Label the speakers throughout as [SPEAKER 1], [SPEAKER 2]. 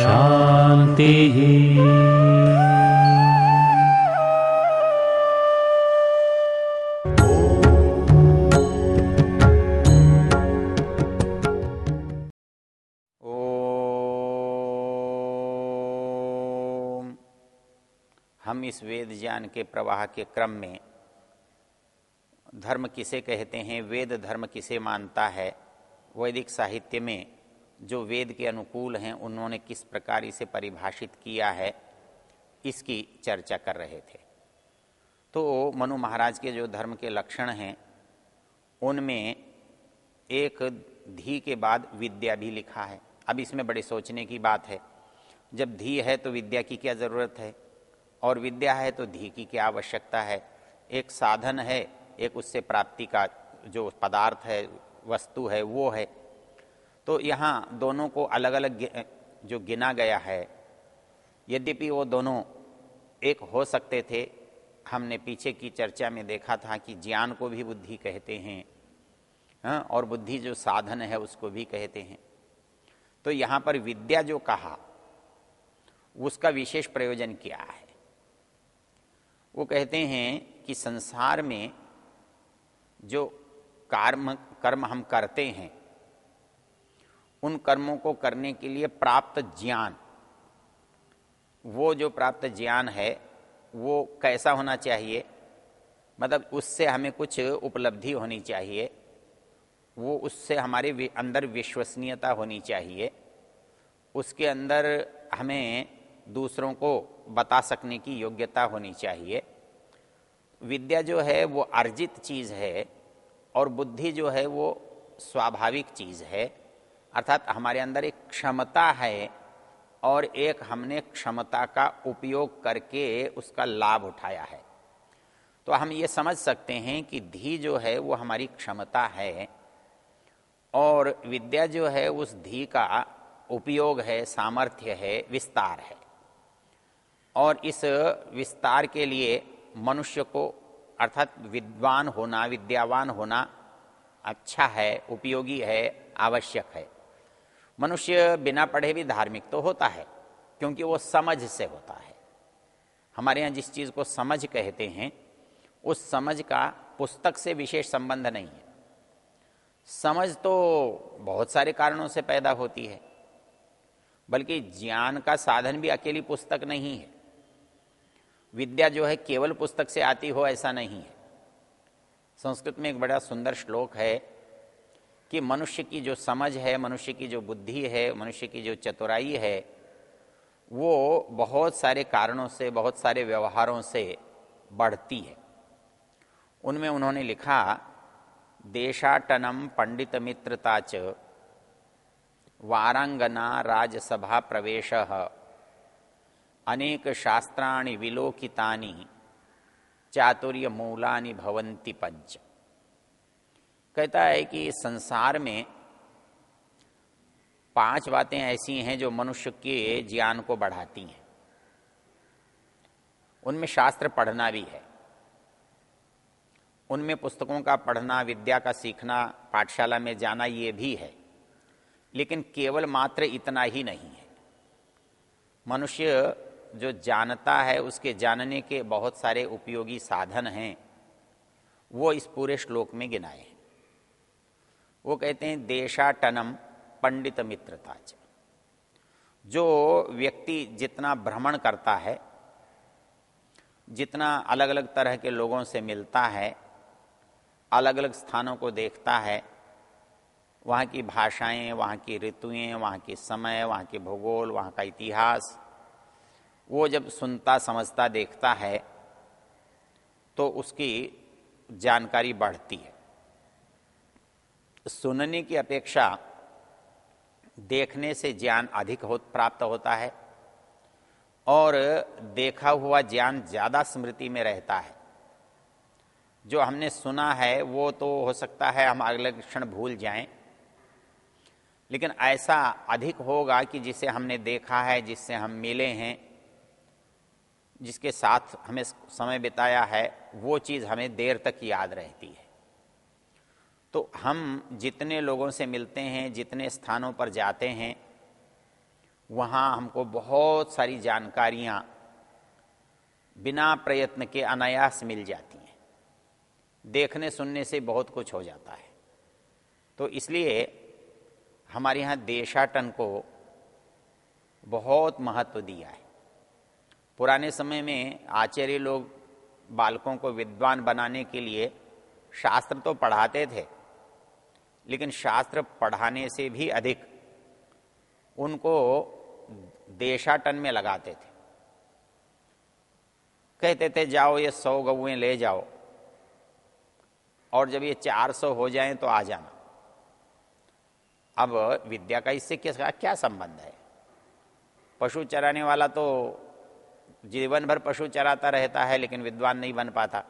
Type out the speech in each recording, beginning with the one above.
[SPEAKER 1] शांति
[SPEAKER 2] ओम। हम इस वेद ज्ञान के प्रवाह के क्रम में धर्म किसे कहते हैं, वेद धर्म किसे मानता है वैदिक साहित्य में जो वेद के अनुकूल हैं, उन्होंने किस प्रकार इसे परिभाषित किया है, इसकी चर्चा कर रहे थे। तो मनु महाराज के जो धर्म के लक्षण हैं, उनमें एक धी के बाद विद्या भी लिखा है। अब इसमें बड़े सोचने की बात है, जब धी है तो विद्या की क्या ज़रूरत है? और विद्या है तो धी की क्या आवश्यकता है? एक साधन है, एक उससे प्राप्ति का जो पदार्थ है वस्तु है, वो है। तो यहाँ दोनों को अलग अलग जो गिना गया है, यद्यपि वो दोनों एक हो सकते थे, हमने पीछे की चर्चा में देखा था कि ज्ञान को भी बुद्धि कहते हैं हाँ और बुद्धि जो साधन है उसको भी कहते हैं। तो यहाँ पर विद्या जो कहा, उसका विशेष प्रयोजन क्या है? वो कहते हैं कि संसार में जो कर्म कर्म हम करते हैं। उन कर्मों को करने के लिए प्राप्त ज्ञान। वो जो प्राप्त ज्ञान है, वो कैसा होना चाहिए? मतलब उससे हमें कुछ उपलब्धि होनी चाहिए। वो उससे हमारे अंदर विश्वसनीयता होनी चाहिए। उसके अंदर हमें दूसरों को बता सकने की योग्यता होनी चाहिए। विद्या जो है, वो अर्जित चीज़ है। और बुद्धि जो है वो स्वाभाविक चीज़ है। अर्थात हमारे अंदर एक क्षमता है और एक हमने क्षमता का उपयोग करके उसका लाभ उठाया है। तो हम ये समझ सकते हैं कि धी जो है वो हमारी क्षमता है और विद्या जो है उस धी का उपयोग है, सामर्थ्य है, विस्तार है। और इस विस्तार के लिए मनुष्य को अर्थात विद्वान होना, विद्यावान होना अच्छा है, उपयोगी है, आवश्यक है। मनुष्य बिना पढ़े भी धार्मिक तो होता है, क्योंकि वो समझ से होता है। हमारे यहाँ जिस चीज़ को समझ कहते हैं, उस समझ का पुस्तक से विशेष संबंध नहीं है। समझ तो बहुत सारे कारणों से पैदा होती है, बल्कि ज्ञान का साधन भी अकेली पुस्तक नहीं है। विद्या जो है केवल पुस्तक से आती हो, ऐसा नहीं है। संस्कृत में एक बड़ा सुंदर श्लोक है कि मनुष्य की जो समझ है, मनुष्य की जो बुद्धि है, मनुष्य की जो चतुराई है, वो बहुत सारे कारणों से, बहुत सारे व्यवहारों से बढ़ती है। उनमें उन्होंने लिखा, देशाटनम पंडित मित्रता च, वारांगना राजसभा प्रवेश। अनेक शास्त्राणि विलोकितानि चातुर्य मूलानि भवंती पंच कहता है कि संसार में पाँच बातें ऐसी हैं जो मनुष्य के ज्ञान को बढ़ाती हैं। उनमें शास्त्र पढ़ना भी है। उनमें पुस्तकों का पढ़ना, विद्या का सीखना, पाठशाला में जाना ये भी है। लेकिन केवल मात्र इतना ही नहीं है। मनुष्य जो जानता है, उसके जानने के बहुत सारे उपयोगी साधन हैं, वो इस पूरे श्लोक में गिनाए हैं। वो कहते हैं, देशाटनम पंडित मित्रता जो व्यक्ति जितना भ्रमण करता है, जितना अलग अलग तरह के लोगों से मिलता है अलग अलग स्थानों को देखता है, वहाँ की भाषाएँ, वहाँ की ऋतुएँ, वहाँ के समय, वहाँ के भूगोल, वहाँ का इतिहास वो जब सुनता, समझता, देखता है तो उसकी जानकारी बढ़ती है। सुनने की अपेक्षा देखने से ज्ञान अधिक हो, प्राप्त होता है और देखा हुआ ज्ञान ज़्यादा स्मृति में रहता है। जो हमने सुना है, वो तो हो सकता है हम अगले क्षण भूल जाएँ, लेकिन ऐसा अधिक होगा कि जिसे हमने देखा है, जिससे हम मिले हैं जिसके साथ हमें समय बिताया है, वो चीज़ हमें देर तक याद रहती है। तो हम जितने लोगों से मिलते हैं, जितने स्थानों पर जाते हैं, वहाँ हमको बहुत सारी जानकारियाँ बिना प्रयत्न के अनायास मिल जाती हैं। देखने सुनने से बहुत कुछ हो जाता है। तो इसलिए हमारे यहाँ देशाटन को बहुत महत्व दिया है। पुराने समय में आचार्य लोग बालकों को विद्वान बनाने के लिए शास्त्र तो पढ़ाते थे, लेकिन शास्त्र पढ़ाने से भी अधिक उनको देशाटन में लगाते थे। कहते थे, जाओ, ये सौ गौएँ ले जाओ और जब ये चार सौ हो जाए तो आ जाना। अब विद्या का इससे किसका क्या संबंध है? पशु चराने वाला तो जीवन भर पशु चराता रहता है, लेकिन विद्वान नहीं बन पाता।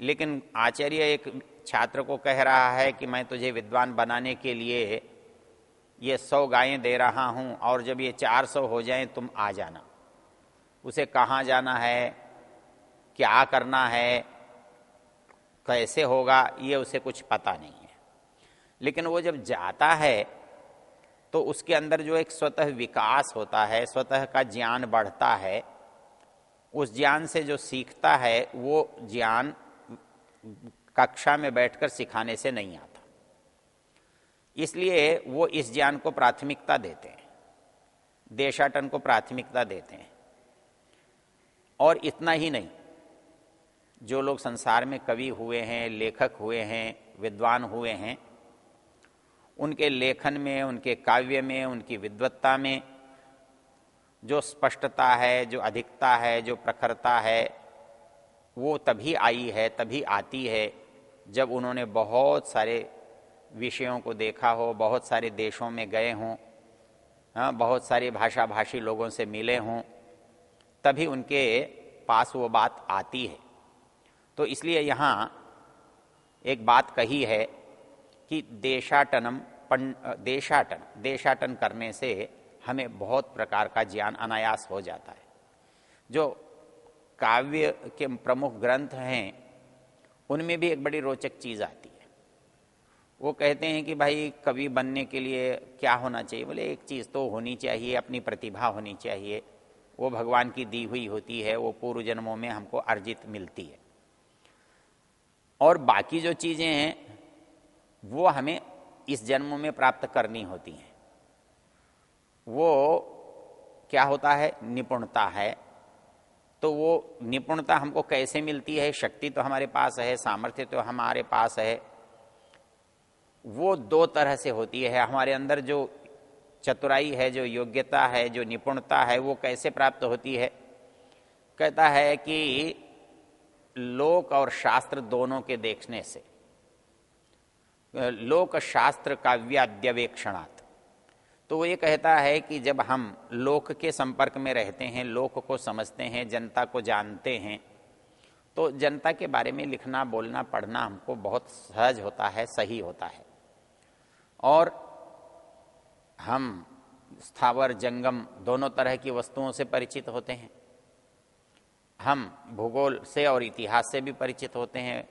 [SPEAKER 2] लेकिन आचार्य एक छात्र को कह रहा है कि मैं तुझे विद्वान बनाने के लिए ये सौ गायें दे रहा हूँ, और जब ये चार सौ हो जाए, तुम आ जाना। उसे कहाँ जाना है? क्या करना है? कैसे होगा? ये उसे कुछ पता नहीं है। लेकिन वो जब जाता है तो उसके अंदर जो एक स्वतः विकास होता है, स्वतः का ज्ञान बढ़ता है, उस ज्ञान से जो सीखता है, वो ज्ञान कक्षा में बैठकर सिखाने से नहीं आता। इसलिए वो इस ज्ञान को प्राथमिकता देते हैं, देशाटन को प्राथमिकता देते हैं। और इतना ही नहीं, जो लोग संसार में कवि हुए हैं, लेखक हुए हैं, विद्वान हुए हैं उनके लेखन में, उनके काव्य में, उनकी विद्वत्ता में, जो स्पष्टता है, जो अधिकता है, जो प्रखरता है, वो तभी आई है, तभी आती है, जब उन्होंने बहुत सारे विषयों को देखा हो, बहुत सारे देशों में गए हों हाँ बहुत सारे भाषा भाषी लोगों से मिले हों, तभी उनके पास वो बात आती है। तो इसलिए यहाँ एक बात कही है कि देशाटनम देशाटन देशाटन करने से हमें बहुत प्रकार का ज्ञान अनायास हो जाता है। जो काव्य के प्रमुख ग्रंथ हैं, उनमें भी एक बड़ी रोचक चीज़ आती है। वो कहते हैं कि भाई, कवि बनने के लिए क्या होना चाहिए? बोले, एक चीज़ तो होनी चाहिए, अपनी प्रतिभा होनी चाहिए। वो भगवान की दी हुई होती है, वो पूर्व जन्मों में हमको अर्जित मिलती है। और बाकी जो चीज़ें हैं, वो हमें इस जन्म में प्राप्त करनी होती हैं। वो क्या होता है? निपुणता है। तो वो निपुणता हमको कैसे मिलती है? शक्ति तो हमारे पास है, सामर्थ्य तो हमारे पास है। वो दो तरह से होती है। हमारे अंदर जो चतुराई है, जो योग्यता है, जो निपुणता है, वो कैसे प्राप्त होती है? कहता है कि लोक और शास्त्र दोनों के देखने से। लोक शास्त्र काव्याद्यवेक्षणात्। तो वो ये कहता है कि जब हम लोक के संपर्क में रहते हैं, लोक को समझते हैं, जनता को जानते हैं तो जनता के बारे में लिखना, बोलना, पढ़ना हमको बहुत सहज होता है, सही होता है। और हम स्थावर, जंगम दोनों तरह की वस्तुओं से परिचित होते हैं। हम भूगोल से और इतिहास से भी परिचित होते हैं,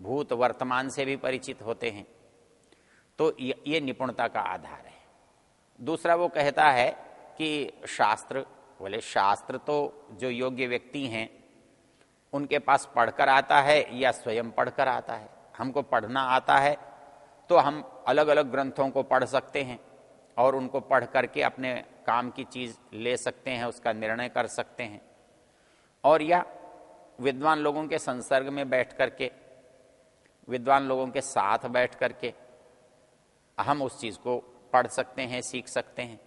[SPEAKER 2] भूत वर्तमान से भी परिचित होते हैं। तो ये निपुणता का आधार है। दूसरा वो कहता है कि शास्त्र, बोले, शास्त्र तो जो योग्य व्यक्ति हैं, उनके पास पढ़कर आता है या स्वयं पढ़कर आता है? हमको पढ़ना आता है तो हम अलग अलग ग्रंथों को पढ़ सकते हैं और उनको पढ़ करके अपने काम की चीज़ ले सकते हैं, उसका निर्णय कर सकते हैं। और या विद्वान लोगों के संसर्ग में बैठ करके, विद्वान लोगों के साथ बैठ करके हम उस चीज़ को पढ़ सकते हैं सीख सकते हैं।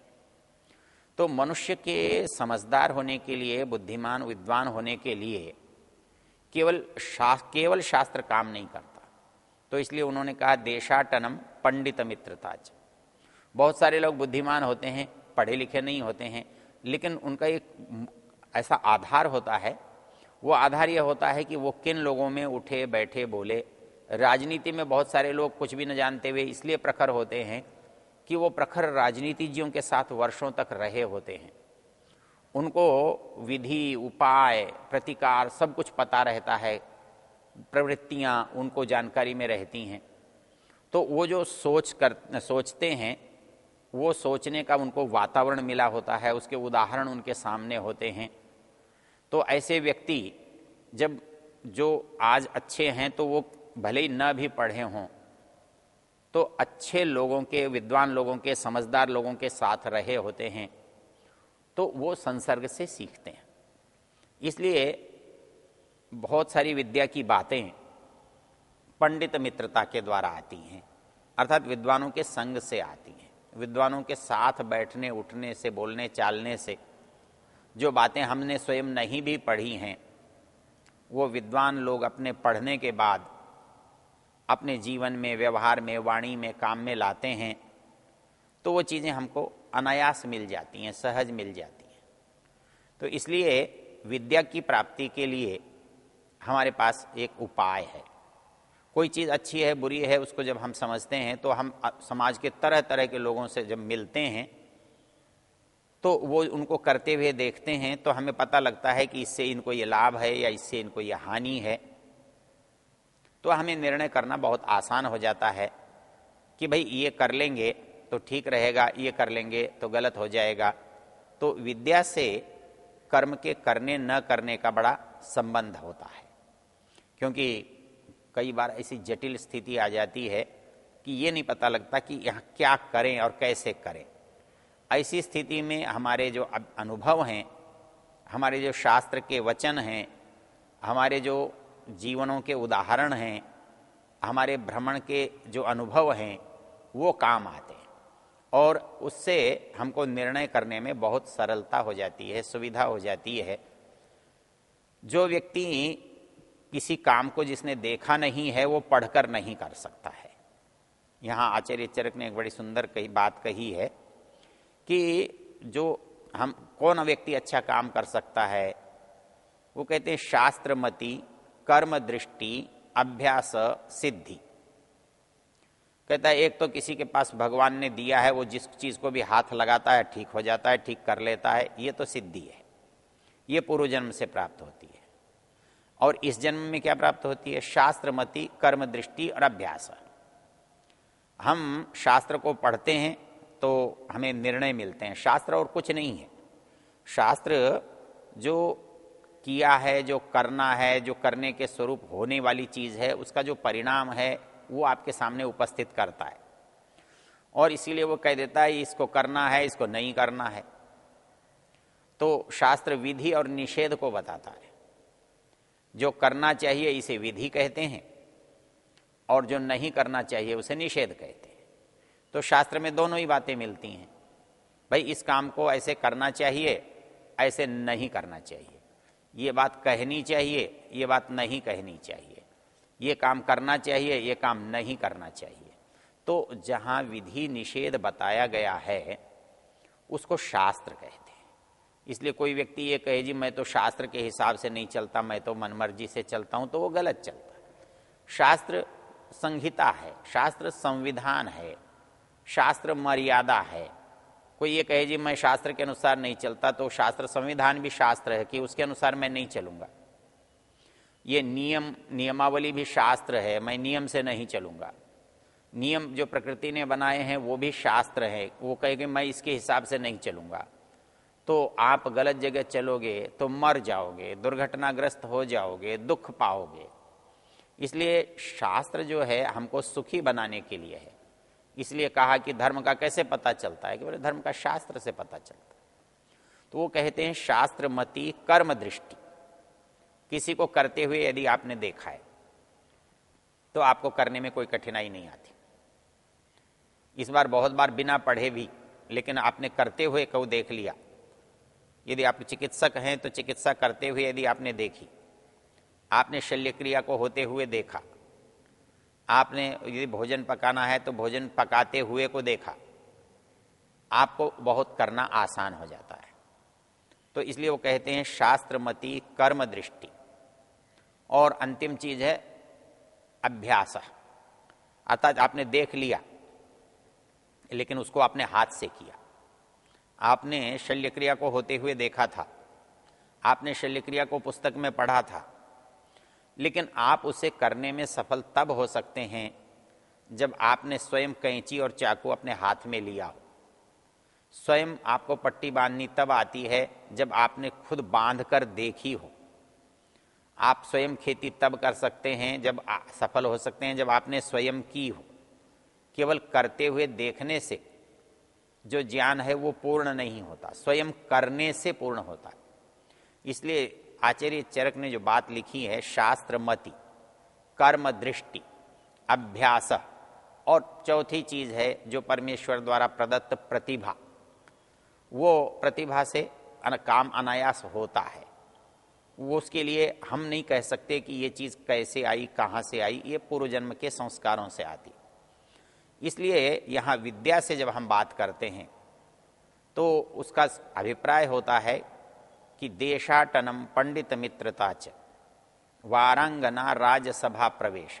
[SPEAKER 2] तो मनुष्य के समझदार होने के लिए बुद्धिमान विद्वान होने के लिए केवल शा, केवल शास्त्र काम नहीं करता। तो इसलिए उन्होंने कहा देशाटनम पंडित मित्रताच बहुत सारे लोग बुद्धिमान होते हैं पढ़े लिखे नहीं होते हैं लेकिन उनका एक ऐसा आधार होता है। वो आधार यह होता है कि वो किन लोगों में उठे बैठे बोले राजनीति में बहुत सारे लोग कुछ भी न जानते हुए इसलिए प्रखर होते हैं कि वो प्रखर राजनीतिज्ञों के साथ वर्षों तक रहे होते हैं। उनको विधि, उपाय, प्रतिकार सब कुछ पता रहता है, प्रवृत्तियाँ उनको जानकारी में रहती हैं। तो वो जो सोच कर, सोचते हैं, वो सोचने का उनको वातावरण मिला होता है, उसके उदाहरण उनके सामने होते हैं। तो ऐसे व्यक्ति जब, जो आज अच्छे हैं तो वो भले ही न भी पढ़े हों तो अच्छे लोगों के, विद्वान लोगों के, समझदार लोगों के साथ रहे होते हैं तो वो संसर्ग से सीखते हैं। इसलिए बहुत सारी विद्या की बातें पंडित मित्रता के द्वारा आती हैं, अर्थात विद्वानों के संग से आती हैं, विद्वानों के साथ बैठने, उठने से, बोलने, चालने से, जो बातें हमने स्वयं नहीं भी पढ़ी हैं, वो विद्वान लोग अपने पढ़ने के बाद अपने जीवन में, व्यवहार में, वाणी में, काम में लाते हैं तो वो चीज़ें हमको अनायास मिल जाती हैं, सहज मिल जाती हैं। तो इसलिए विद्या की प्राप्ति के लिए हमारे पास एक उपाय है। कोई चीज़ अच्छी है, बुरी है, उसको जब हम समझते हैं तो हम समाज के तरह तरह के लोगों से जब मिलते हैं तो वो उनको करते हुए देखते हैं तो हमें पता लगता है कि इससे इनको ये लाभ है या इससे इनको ये हानि है। तो हमें निर्णय करना बहुत आसान हो जाता है कि भाई ये कर लेंगे तो ठीक रहेगा, ये कर लेंगे तो गलत हो जाएगा। तो विद्या से कर्म के करने, न करने का बड़ा संबंध होता है। क्योंकि कई बार ऐसी जटिल स्थिति आ जाती है कि ये नहीं पता लगता कि यहाँ क्या करें और कैसे करें। ऐसी स्थिति में हमारे जो अनुभव हैं, हमारे जो शास्त्र के वचन हैं, हमारे जो जीवनों के उदाहरण हैं, हमारे भ्रमण के जो अनुभव हैं, वो काम आते हैं। और उससे हमको निर्णय करने में बहुत सरलता हो जाती है, सुविधा हो जाती है। जो व्यक्ति किसी काम को जिसने देखा नहीं है, वो पढ़कर नहीं कर सकता है। यहाँ आचार्य चरक ने एक बड़ी सुंदर कही, बात कही है कि जो हम, कौन व्यक्ति अच्छा काम कर सकता है, वो कहते हैं शास्त्रमति कर्म दृष्टि अभ्यास, सिद्धि। कहता है, एक तो किसी के पास भगवान ने दिया है, वो जिस चीज़ को भी हाथ लगाता है, ठीक हो जाता है, ठीक कर लेता है, ये तो सिद्धि है। ये पूर्व जन्म से प्राप्त होती है। और इस जन्म में क्या प्राप्त होती है? शास्त्र शास्त्रमति कर्म दृष्टि और अभ्यास। हम शास्त्र को पढ़ते हैं तो हमें निर्णय मिलते हैं। शास्त्र और कुछ नहीं है। शास्त्र जो किया है, जो करना है, जो करने के स्वरूप होने वाली चीज़ है, उसका जो परिणाम है, वो आपके सामने उपस्थित करता है। और इसीलिए वो कह देता है, इसको करना है, इसको नहीं करना है। तो शास्त्र विधि और निषेध को बताता है। जो करना चाहिए, इसे विधि कहते हैं, और जो नहीं करना चाहिए, उसे निषेध कहते हैं। तो शास्त्र में दोनों ही बातें मिलती हैं। भाई, इस काम को ऐसे करना चाहिए, ऐसे नहीं करना चाहिए। ये बात कहनी चाहिए, ये बात नहीं कहनी चाहिए। ये काम करना चाहिए, ये काम नहीं करना चाहिए। तो जहाँ विधि निषेध बताया गया है, उसको शास्त्र कहते हैं। इसलिए कोई व्यक्ति ये कहे, जी, मैं तो शास्त्र के हिसाब से नहीं चलता, मैं तो मनमर्जी से चलता हूँ तो वो गलत चलता है। शास्त्र संहिता है, शास्त्र संविधान है, शास्त्र मर्यादा है। कोई ये कहे, जी, मैं शास्त्र के अनुसार नहीं चलता तो शास्त्र संविधान भी शास्त्र है कि उसके अनुसार मैं नहीं चलूँगा। ये नियम, नियमावली भी शास्त्र है, मैं नियम से नहीं चलूँगा। नियम जो प्रकृति ने बनाए हैं, वो भी शास्त्र है। वो कहे कि मैं इसके हिसाब से नहीं चलूँगा। तो आप गलत जगह चलोगे तो मर जाओगे, दुर्घटनाग्रस्त हो जाओगे, दुख पाओगे। इसलिए शास्त्र जो है, हमको सुखी बनाने के लिए है। इसलिए कहा कि धर्म का कैसे पता चलता है? कि बोले, धर्म का शास्त्र से पता चलता है। तो वो कहते हैं, शास्त्र मति कर्म दृष्टि। किसी को करते हुए यदि आपने देखा है तो आपको करने में कोई कठिनाई नहीं आती। इस बार बहुत बार बिना पढ़े भी, लेकिन आपने करते हुए कऊ देख लिया। यदि आप चिकित्सक हैं तो चिकित्सा करते हुए यदि आपने देखी। आपने शल्य क्रिया को होते हुए देखा। आपने यदि भोजन पकाना है तो भोजन पकाते हुए को देखा। आपको बहुत करना आसान हो जाता है। तो इसलिए वो कहते हैं शास्त्रमति कर्म दृष्टि। और अंतिम चीज़ है अभ्यास। अर्थात आपने देख लिया, लेकिन उसको आपने हाथ से किया। आपने शल्य क्रिया को होते हुए देखा था। आपने शल्य क्रिया को पुस्तक में पढ़ा था। लेकिन आप उसे करने में सफल तब हो सकते हैं जब आपने स्वयं कैंची और चाकू अपने हाथ में लिया हो। स्वयं आपको पट्टी बांधनी तब आती है जब आपने खुद बाँध कर देखी हो। आप स्वयं खेती तब कर सकते हैं जब सफल हो सकते हैं जब आपने स्वयं की हो। केवल करते हुए देखने से जो ज्ञान है वो पूर्ण नहीं होता। स्वयं करने से पूर्ण होता है। इसलिए आचार्य चरक ने जो बात लिखी है शास्त्र मति कर्म दृष्टि अभ्यास, और चौथी चीज़ है जो परमेश्वर द्वारा प्रदत्त प्रतिभा। वो प्रतिभा से काम अनायास होता है। वो उसके लिए हम नहीं कह सकते कि ये चीज़ कैसे आई, कहाँ से आई, ये पूर्व जन्म के संस्कारों से आती। इसलिए यहाँ विद्या से जब हम बात करते हैं तो उसका अभिप्राय होता है कि देशाटनम पंडित मित्रताच वारांगना राजसभा प्रवेश।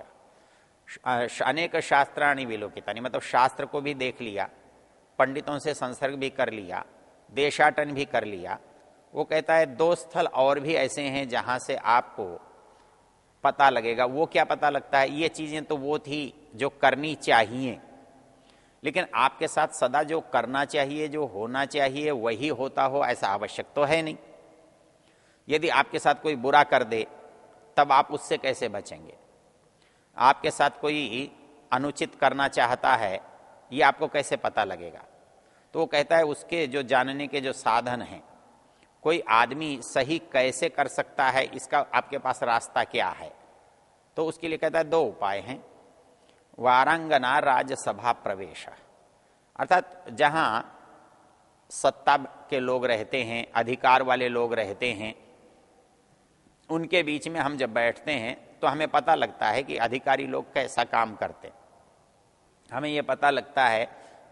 [SPEAKER 2] अनेक शास्त्राणी विलोकिता। मतलब शास्त्र को भी देख लिया, पंडितों से संसर्ग भी कर लिया, देशाटन भी कर लिया। वो कहता है, दो स्थल और भी ऐसे हैं जहाँ से आपको पता लगेगा। वो क्या पता लगता है? ये चीज़ें तो वो थी जो करनी चाहिए। लेकिन आपके साथ सदा जो करना चाहिए, जो होना चाहिए, वही होता हो, ऐसा आवश्यक तो है नहीं। यदि आपके साथ कोई बुरा कर दे, तब आप उससे कैसे बचेंगे? आपके साथ कोई अनुचित करना चाहता है, ये आपको कैसे पता लगेगा? तो वो कहता है, उसके जो जानने के जो साधन हैं, कोई आदमी सही कैसे कर सकता है, इसका आपके पास रास्ता क्या है? तो उसके लिए कहता है, दो उपाय हैं। वारांगना राज्यसभा प्रवेश। अर्थात जहाँ सत्ता के लोग रहते हैं, अधिकार वाले लोग रहते हैं उनके बीच में हम जब बैठते हैं तो हमें पता लगता है कि अधिकारी लोग कैसा काम करते हमें यह पता लगता है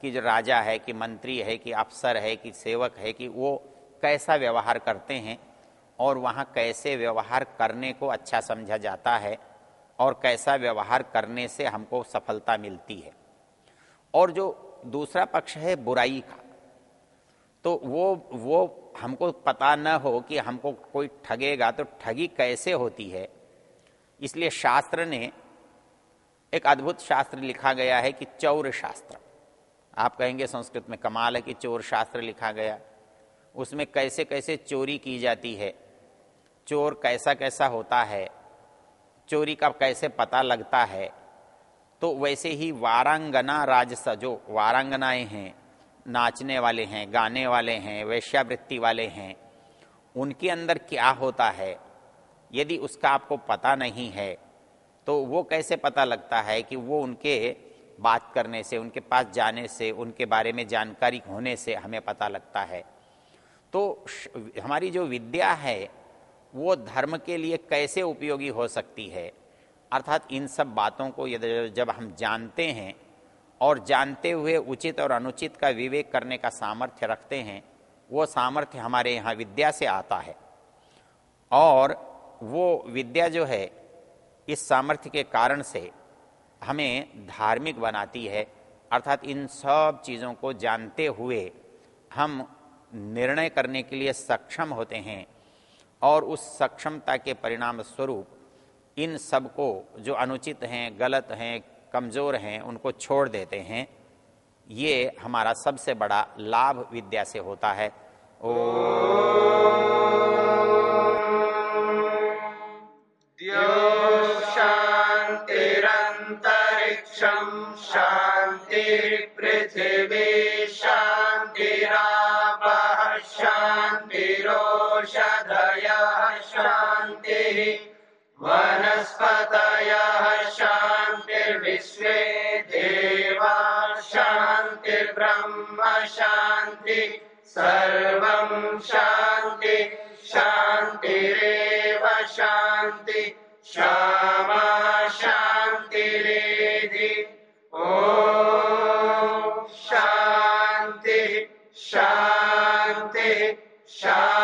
[SPEAKER 2] कि जो राजा है, कि मंत्री है, कि अफसर है, कि सेवक है, कि वो कैसा व्यवहार करते हैं और वहाँ कैसे व्यवहार करने को अच्छा समझा जाता है और कैसा व्यवहार करने से हमको सफलता मिलती है। और जो दूसरा पक्ष है, बुराई का। तो वो वो हमको पता न हो कि हमको कोई ठगेगा तो ठगी कैसे होती है। इसलिए शास्त्र ने एक अद्भुत शास्त्र लिखा गया है कि चौर शास्त्र। आप कहेंगे संस्कृत में कमाल है कि चोर शास्त्र लिखा गया। उसमें कैसे कैसे चोरी की जाती है? चोर कैसा कैसा होता है? चोरी का कैसे पता लगता है? तो वैसे ही वारांगना राजसा जो वारांगनाएँ हैं। नाचने वाले हैं, गाने वाले हैं, वैश्यावृत्ति वाले हैं, उनके अंदर क्या होता है? यदि उसका आपको पता नहीं है तो वो कैसे पता लगता है कि वो उनके बात करने से, उनके पास जाने से, उनके बारे में जानकारी होने से हमें पता लगता है? तो हमारी जो विद्या है, वो धर्म के लिए कैसे उपयोगी हो सकती है? अर्थात इन सब बातों को यदि जब हम जानते हैं और जानते हुए उचित और अनुचित का विवेक करने का सामर्थ्य रखते हैं, वो सामर्थ्य हमारे यहाँ विद्या से आता है। और वो विद्या जो है, इस सामर्थ्य के कारण से हमें धार्मिक बनाती है। अर्थात इन सब चीज़ों को जानते हुए हम निर्णय करने के लिए सक्षम होते हैं और उस सक्षमता के परिणाम स्वरूप इन सबको जो अनुचित हैं, गलत हैं कमज़ोर हैं, उनको छोड़ देते हैं। ये हमारा सबसे बड़ा लाभ विद्या से होता है। ओ
[SPEAKER 3] सर्वं शान्ति शान्तिरेव शान्ति क्षमा शान्तिरेधि। ओ शान्तिः शांति शान्ति।